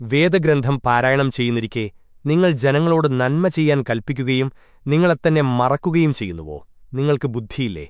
വേദഗ്രന്ഥം പാരായണം ചെയ്യുന്നിരിക്കെ നിങ്ങൾ ജനങ്ങളോട് നന്മ ചെയ്യാൻ കൽപ്പിക്കുകയും നിങ്ങളെത്തന്നെ മറക്കുകയും ചെയ്യുന്നുവോ? നിങ്ങൾക്ക് ബുദ്ധിയില്ലേ?